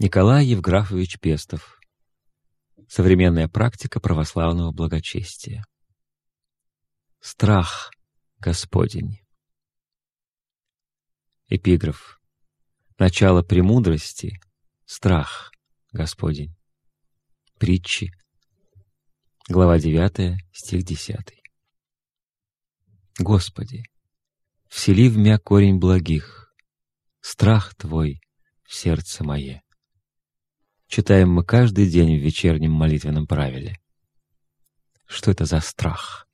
Николай Евграфович Пестов. Современная практика православного благочестия. Страх Господень. Эпиграф. Начало премудрости — страх Господень. Притчи. Глава 9, стих 10. Господи, всели в мя корень благих, страх Твой в сердце мое. Читаем мы каждый день в вечернем молитвенном правиле. Что это за страх,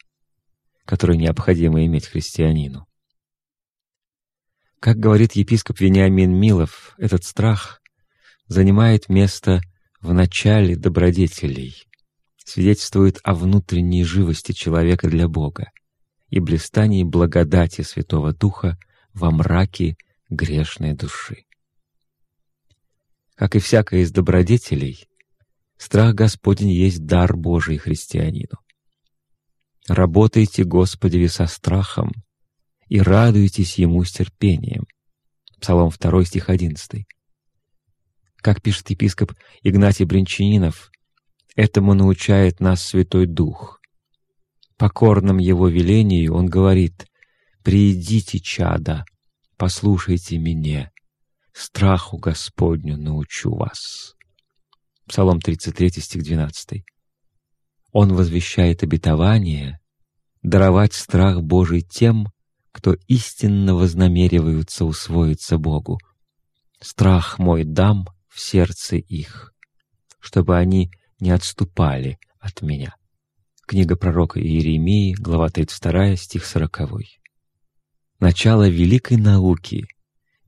который необходимо иметь христианину? Как говорит епископ Вениамин Милов, этот страх занимает место в начале добродетелей, свидетельствует о внутренней живости человека для Бога и блистании благодати Святого Духа во мраке грешной души. Как и всякое из добродетелей, страх Господень есть дар Божий христианину. Работайте, Господи, со страхом, и радуйтесь Ему с терпением. Псалом 2, стих 11. Как пишет епископ Игнатий Бринчанинов, этому научает нас Святой Дух. Покорным Его велению Он говорит «Приидите, чада, послушайте меня, страху Господню научу вас». Псалом 33, стих 12. Он возвещает обетование даровать страх Божий тем, кто истинно вознамериваются усвоиться Богу. Страх мой дам в сердце их, чтобы они не отступали от меня. Книга пророка Иеремии, глава 32, стих 40. Начало великой науки,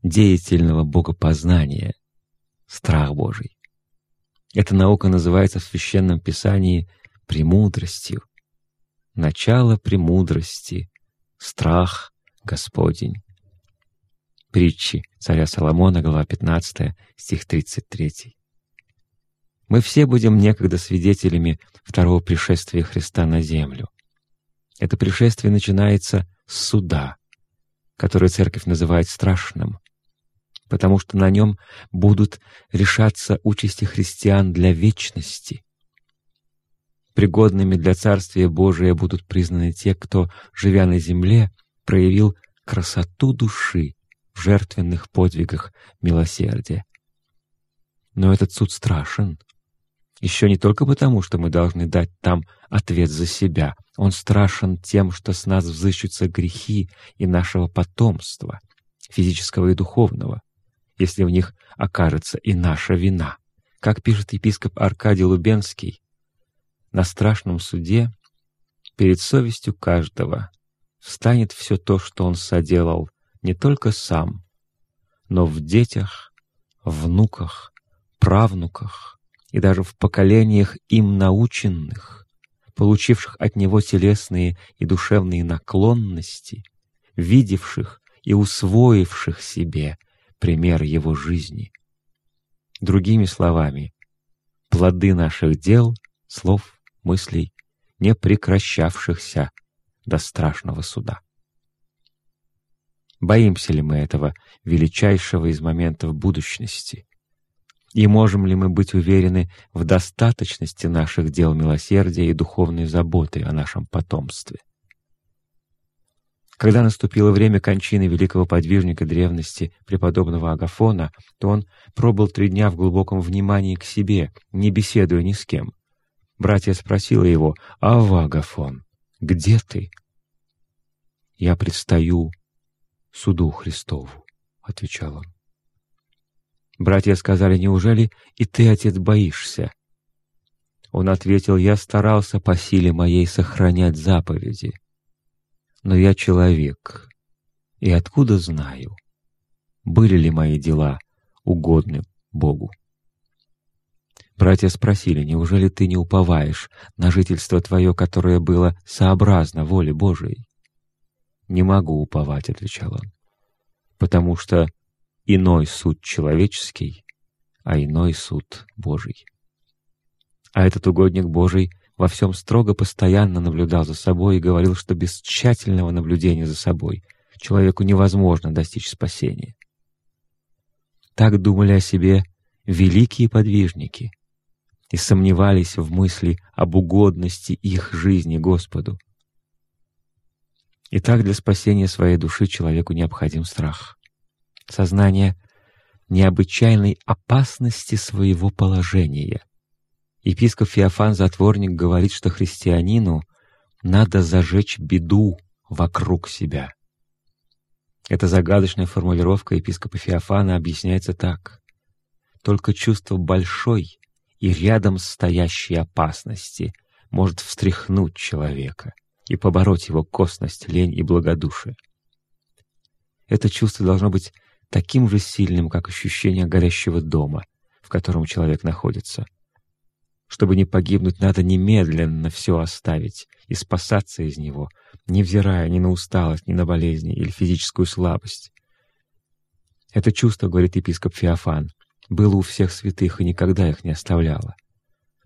деятельного богопознания, страх Божий. Эта наука называется в Священном Писании премудростью. Начало премудрости, страх Господень. Притчи царя Соломона, глава 15, стих 33. Мы все будем некогда свидетелями второго пришествия Христа на землю. Это пришествие начинается с суда, который церковь называет страшным, потому что на нем будут решаться участи христиан для вечности. Пригодными для Царствия Божия будут признаны те, кто, живя на земле, проявил красоту души в жертвенных подвигах милосердия. Но этот суд страшен. Еще не только потому, что мы должны дать там ответ за себя. Он страшен тем, что с нас взыщутся грехи и нашего потомства, физического и духовного, если в них окажется и наша вина. Как пишет епископ Аркадий Лубенский, на страшном суде перед совестью каждого встанет все то, что он соделал не только сам, но в детях, внуках, правнуках и даже в поколениях им наученных, получивших от него телесные и душевные наклонности, видевших и усвоивших себе пример его жизни. Другими словами, плоды наших дел, слов, мыслей, не прекращавшихся до страшного суда. Боимся ли мы этого величайшего из моментов будущности? И можем ли мы быть уверены в достаточности наших дел милосердия и духовной заботы о нашем потомстве? Когда наступило время кончины великого подвижника древности, преподобного Агафона, то он пробыл три дня в глубоком внимании к себе, не беседуя ни с кем. Братья спросили его, «Ава, Агафон, где ты?» «Я предстаю суду Христову», — отвечал он. Братья сказали, «Неужели и ты, отец, боишься?» Он ответил, «Я старался по силе моей сохранять заповеди, но я человек, и откуда знаю, были ли мои дела угодны Богу?» Братья спросили, «Неужели ты не уповаешь на жительство твое, которое было сообразно воле Божией?» «Не могу уповать», — отвечал он, «потому что иной суд человеческий, а иной суд Божий». А этот угодник Божий во всем строго постоянно наблюдал за собой и говорил, что без тщательного наблюдения за собой человеку невозможно достичь спасения. Так думали о себе великие подвижники и сомневались в мысли об угодности их жизни Господу. Итак, для спасения своей души человеку необходим страх, сознание необычайной опасности своего положения. Епископ Феофан Затворник говорит, что христианину надо зажечь беду вокруг себя. Эта загадочная формулировка епископа Феофана объясняется так. Только чувство большой и рядом стоящей опасности может встряхнуть человека и побороть его косность, лень и благодушие. Это чувство должно быть таким же сильным, как ощущение горящего дома, в котором человек находится. Чтобы не погибнуть, надо немедленно все оставить и спасаться из него, невзирая ни на усталость, ни на болезни или физическую слабость. Это чувство, говорит епископ Феофан, было у всех святых и никогда их не оставляло.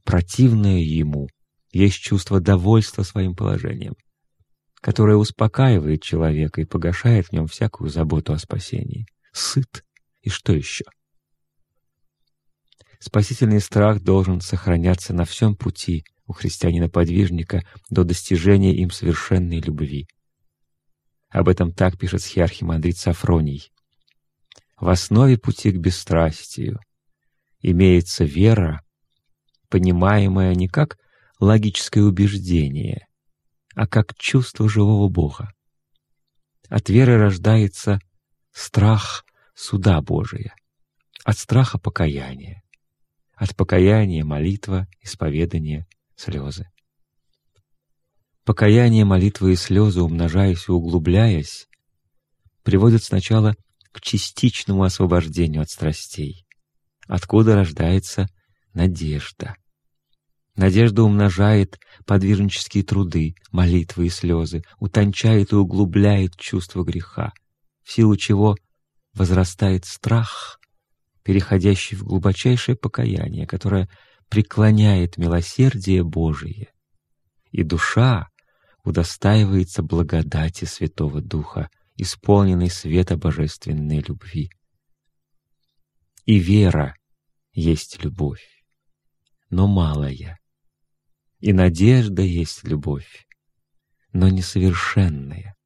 Противное ему есть чувство довольства своим положением, которое успокаивает человека и погашает в нем всякую заботу о спасении. Сыт и что еще? Спасительный страх должен сохраняться на всем пути у христианина-подвижника до достижения им совершенной любви. Об этом так пишет схиархимандрит Сафроний. В основе пути к бесстрастию имеется вера, понимаемая не как логическое убеждение, а как чувство живого Бога. От веры рождается страх суда Божия, от страха покаяние, от покаяния молитва, исповедание, слезы. Покаяние, молитвы и слезы, умножаясь и углубляясь, приводят сначала к частичному освобождению от страстей, откуда рождается надежда. Надежда умножает подвижнические труды, молитвы и слезы, утончает и углубляет чувство греха, в силу чего возрастает страх, переходящий в глубочайшее покаяние, которое преклоняет милосердие Божие, и душа удостаивается благодати Святого Духа, исполненный света божественной любви. И вера есть любовь, но малая, и надежда есть любовь, но несовершенная.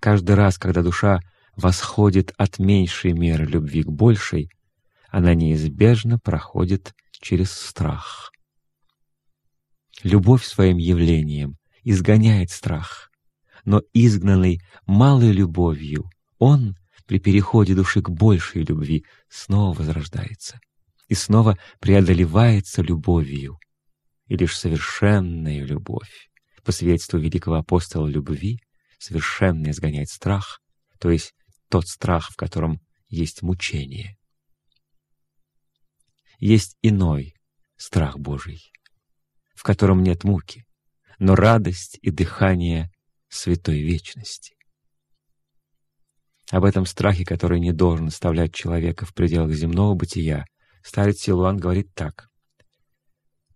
Каждый раз, когда душа восходит от меньшей меры любви к большей, она неизбежно проходит через страх. Любовь своим явлением изгоняет страх, но изгнанный малой любовью, он при переходе души к большей любви снова возрождается и снова преодолевается любовью. И лишь совершенная любовь, по свидетельству великого апостола любви, совершенно изгоняет страх, то есть тот страх, в котором есть мучение. Есть иной страх Божий, в котором нет муки, но радость и дыхание святой вечности. Об этом страхе, который не должен оставлять человека в пределах земного бытия, старец Силуан говорит так.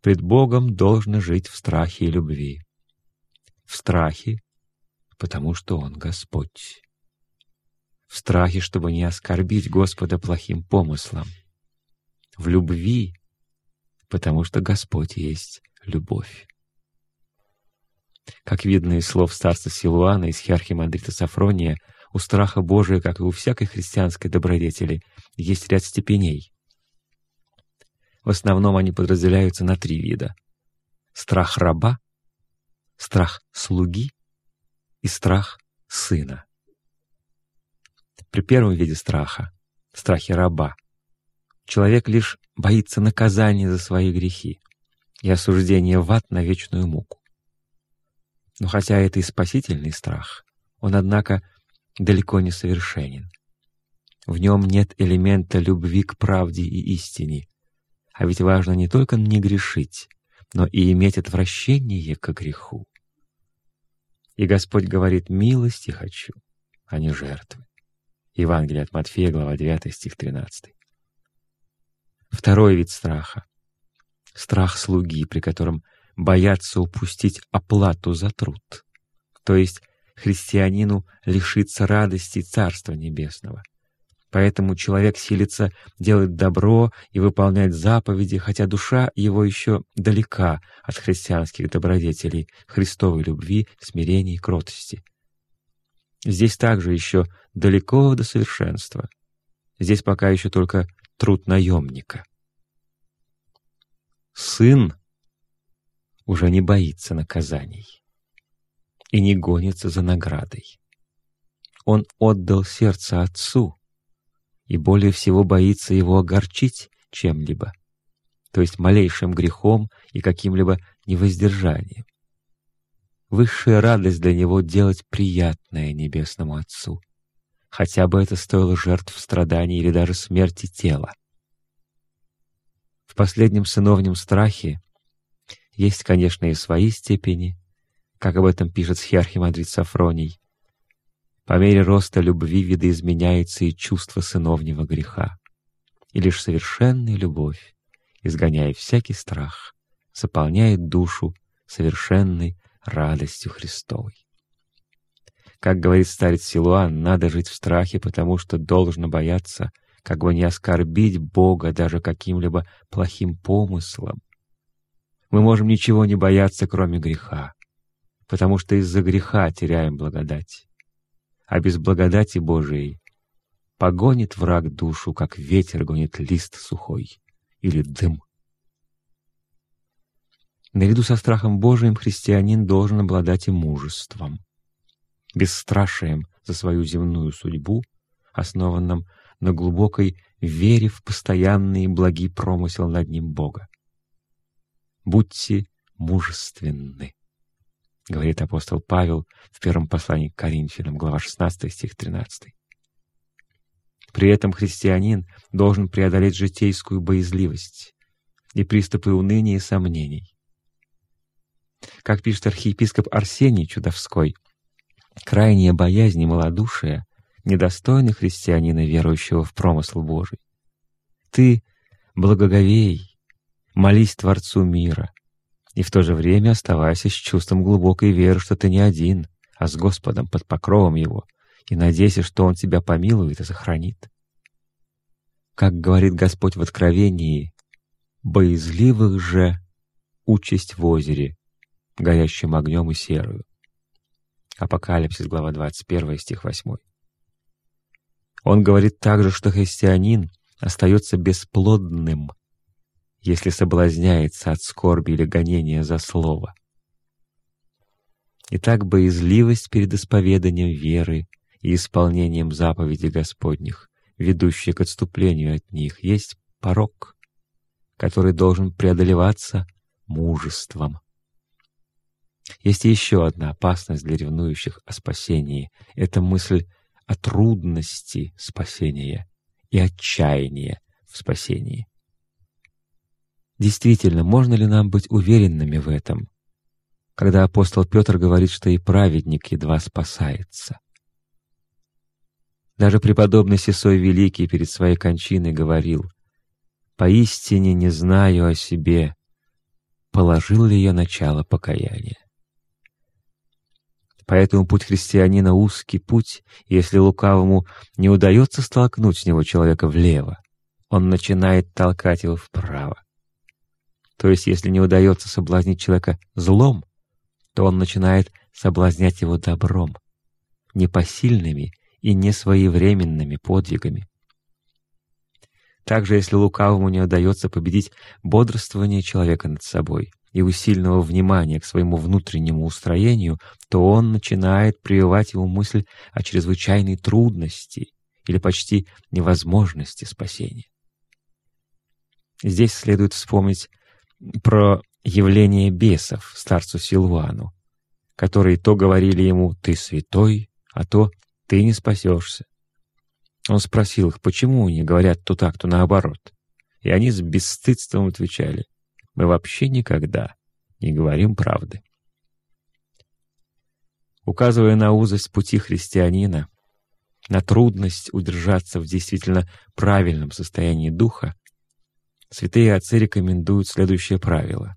«Пред Богом должно жить в страхе и любви. В страхе, потому что Он Господь. В страхе, чтобы не оскорбить Господа плохим помыслом. В любви, потому что Господь есть любовь. Как видно из слов старца Силуана и схиархимандрита Сафрония, у страха Божия, как и у всякой христианской добродетели, есть ряд степеней. В основном они подразделяются на три вида. Страх раба, страх слуги и страх сына. При первом виде страха, страхе раба, человек лишь боится наказания за свои грехи и осуждения в ад на вечную муку. Но хотя это и спасительный страх, он, однако, далеко не совершенен. В нем нет элемента любви к правде и истине, а ведь важно не только не грешить, но и иметь отвращение к греху. И Господь говорит «милости хочу, а не жертвы». Евангелие от Матфея, глава 9, стих 13. Второй вид страха — страх слуги, при котором боятся упустить оплату за труд, то есть христианину лишиться радости Царства Небесного, Поэтому человек силится делать добро и выполнять заповеди, хотя душа его еще далека от христианских добродетелей, Христовой любви, смирения и кротости. Здесь также еще далеко до совершенства. Здесь пока еще только труд наемника. Сын уже не боится наказаний и не гонится за наградой. Он отдал сердце отцу и более всего боится его огорчить чем-либо, то есть малейшим грехом и каким-либо невоздержанием. Высшая радость для него — делать приятное Небесному Отцу, хотя бы это стоило жертв страданий или даже смерти тела. В последнем сыновнем страхе есть, конечно, и свои степени, как об этом пишет схиархимандрит Сафроний. По мере роста любви видоизменяется и чувство сыновнего греха, и лишь совершенная любовь, изгоняя всякий страх, заполняет душу совершенной радостью Христовой. Как говорит старец Силуан, надо жить в страхе, потому что должно бояться, как бы не оскорбить Бога даже каким-либо плохим помыслом. Мы можем ничего не бояться, кроме греха потому что из-за греха теряем благодать. А без благодати Божией погонит враг душу, как ветер гонит лист сухой или дым. Наряду со страхом Божиим христианин должен обладать и мужеством, бесстрашием за свою земную судьбу, основанным на глубокой вере в постоянный и благий промысел над ним Бога. Будьте мужественны говорит апостол Павел в первом послании к Коринфянам, глава 16, стих 13. При этом христианин должен преодолеть житейскую боязливость и приступы уныния и сомнений. Как пишет архиепископ Арсений Чудовской, крайняя боязнь и малодушие недостойны христианина, верующего в промысл Божий. Ты благоговей, молись Творцу мира, и в то же время оставайся с чувством глубокой веры, что ты не один, а с Господом под покровом Его, и надейся, что Он тебя помилует и сохранит. Как говорит Господь в Откровении, «Боязливых же участь в озере, горящим огнем и серую». Апокалипсис, глава 21, стих 8. Он говорит также, что христианин остается бесплодным, если соблазняется от скорби или гонения за слово. Итак, боязливость перед исповеданием веры и исполнением заповедей Господних, ведущая к отступлению от них, есть порог, который должен преодолеваться мужеством. Есть еще одна опасность для ревнующих о спасении — это мысль о трудности спасения и отчаянии в спасении. Действительно, можно ли нам быть уверенными в этом, когда апостол Петр говорит, что и праведник едва спасается? Даже преподобный Сесой Великий перед своей кончиной говорил, «Поистине не знаю о себе, положил ли я начало покаяния». Поэтому путь христианина — узкий путь, если лукавому не удается столкнуть с него человека влево, он начинает толкать его вправо. То есть, если не удается соблазнить человека злом, то он начинает соблазнять его добром, непосильными и несвоевременными подвигами. Также, если лукавому не удается победить бодрствование человека над собой и усиленного внимания к своему внутреннему устроению, то он начинает прививать ему мысль о чрезвычайной трудности или почти невозможности спасения. Здесь следует вспомнить про явление бесов старцу Силвану, которые то говорили ему «ты святой», а то «ты не спасешься». Он спросил их, почему они говорят то так, то наоборот. И они с бесстыдством отвечали «мы вообще никогда не говорим правды». Указывая на узость пути христианина, на трудность удержаться в действительно правильном состоянии духа, святые отцы рекомендуют следующее правило.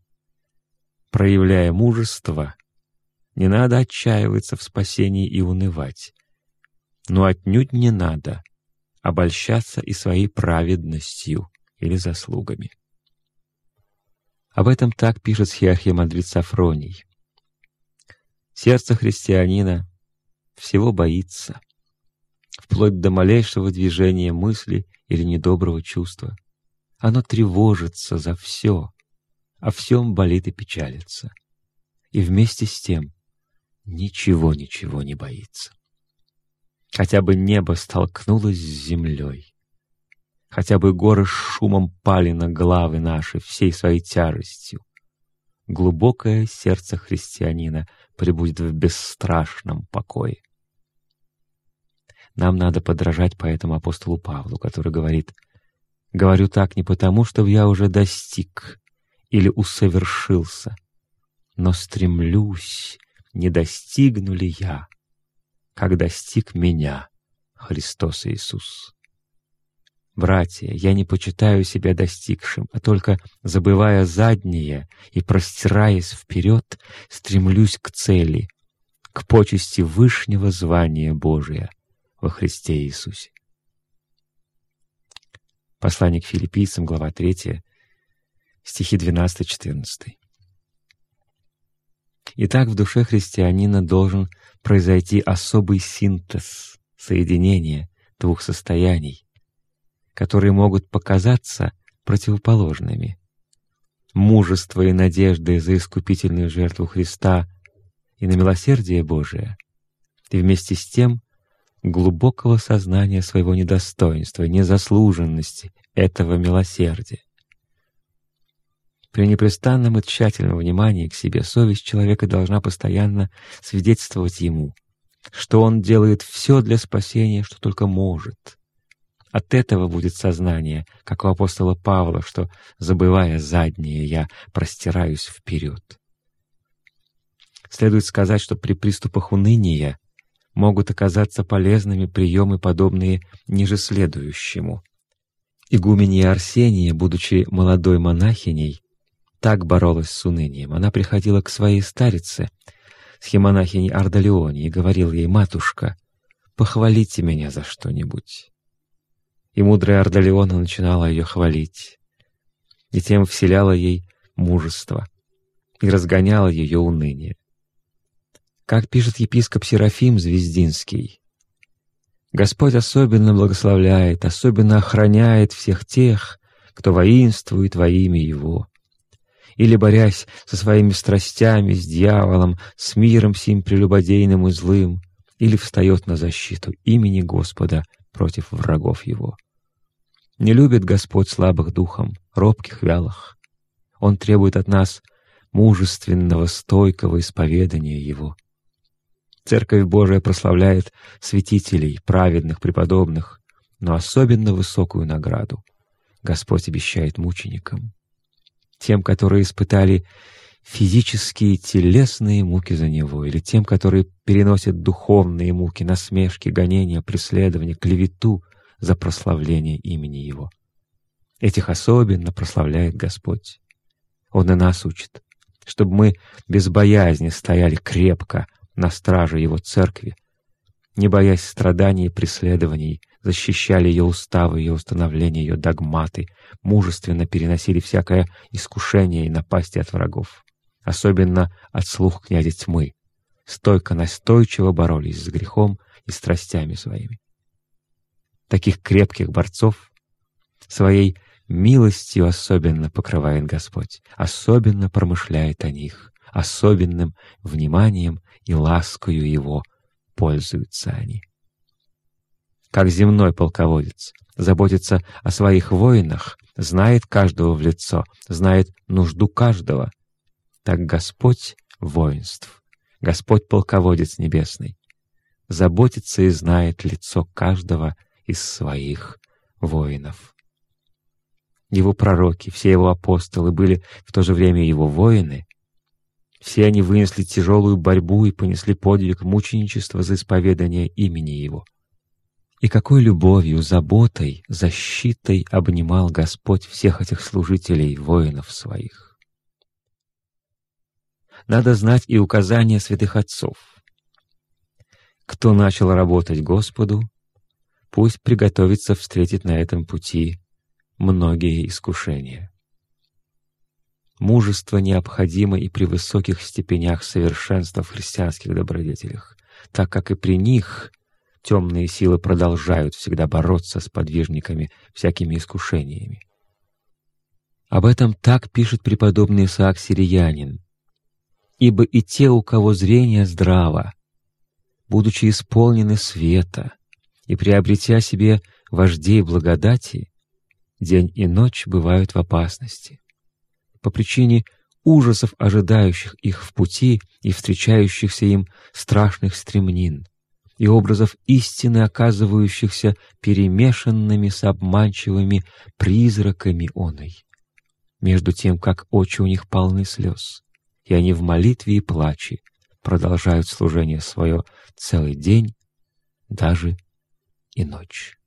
Проявляя мужество, не надо отчаиваться в спасении и унывать, но отнюдь не надо обольщаться и своей праведностью или заслугами. Об этом так пишет схиархимандрит Сафроний. Сердце христианина всего боится, вплоть до малейшего движения мысли или недоброго чувства. Оно тревожится за все, о всем болит и печалится. И вместе с тем ничего-ничего не боится. Хотя бы небо столкнулось с землей, хотя бы горы с шумом пали на главы наши всей своей тяжестью, глубокое сердце христианина пребудет в бесстрашном покое. Нам надо подражать поэтому апостолу Павлу, который говорит, «Говорю так не потому, что я уже достиг или усовершился, но стремлюсь, не достигну ли я, как достиг меня Христос Иисус». Братья, я не почитаю себя достигшим, а только, забывая заднее и простираясь вперед, стремлюсь к цели, к почести вышнего звания Божия во Христе Иисусе. Послание к филиппийцам, глава 3, стихи 12-14. Итак, в душе христианина должен произойти особый синтез, соединение двух состояний, которые могут показаться противоположными. Мужество и надежды за искупительную жертву Христа и на милосердие Божие, и вместе с тем глубокого сознания своего недостоинства, незаслуженности этого милосердия. При непрестанном и тщательном внимании к себе совесть человека должна постоянно свидетельствовать ему, что он делает все для спасения, что только может, от этого будет сознание, как у апостола Павла, что, забывая заднее, я простираюсь вперед. Следует сказать, что при приступах уныния могут оказаться полезными приемы, подобные ниже следующему. Игуменья Арсения, будучи молодой монахиней, так боролась с унынием. Она приходила к своей старице, схемонахиней Ардалионе, и говорила ей, «Матушка, похвалите меня за что-нибудь» и мудрая Ардалиона начинала ее хвалить, и тем вселяла ей мужество и разгоняла ее уныние. Как пишет епископ Серафим Звездинский, Господь особенно благословляет, особенно охраняет всех тех, кто воинствует во имя Его. Или, борясь со своими страстями, с дьяволом, с миром сим прелюбодейным и злым, или встает на защиту имени Господа против врагов Его. Не любит Господь слабых духом, робких, вялых. Он требует от нас мужественного, стойкого исповедания Его. Церковь Божия прославляет святителей, праведных, преподобных, но особенно высокую награду Господь обещает мученикам, тем, которые испытали физические телесные муки за Него, или тем, которые переносят духовные муки, насмешки, гонения, преследования, клевету за прославление имени Его. Этих особенно прославляет Господь. Он и нас учит, чтобы мы без боязни стояли крепко на страже Его церкви, не боясь страданий и преследований, защищали ее уставы, ее установления, ее догматы, мужественно переносили всякое искушение и напасти от врагов, особенно от слух князя тьмы, стойко настойчиво боролись с грехом и страстями своими таких крепких борцов, своей милостью особенно покрывает Господь, особенно промышляет о них, особенным вниманием и ласкою Его пользуются они. Как земной полководец заботится о своих воинах, знает каждого в лицо, знает нужду каждого, так Господь воинств, Господь полководец небесный, заботится и знает лицо каждого из своих воинов. Его пророки, все его апостолы были в то же время его воины. Все они вынесли тяжелую борьбу и понесли подвиг мученичества за исповедание имени Его. И какой любовью, заботой, защитой обнимал Господь всех этих служителей, воинов своих. Надо знать и указания святых отцов. Кто начал работать Господу, пусть приготовится встретить на этом пути многие искушения. Мужество необходимо и при высоких степенях совершенства в христианских добродетелях, так как и при них темные силы продолжают всегда бороться с подвижниками всякими искушениями. Об этом так пишет преподобный Исаак Сириянин. «Ибо и те, у кого зрение здраво, будучи исполнены света и приобретя себе вождей благодати, день и ночь бывают в опасности. По причине ужасов, ожидающих их в пути и встречающихся им страшных стремнин, и образов истины, оказывающихся перемешанными с обманчивыми призраками оной между тем, как очи у них полны слез, и они в молитве и плаче продолжают служение свое целый день, даже и ночь.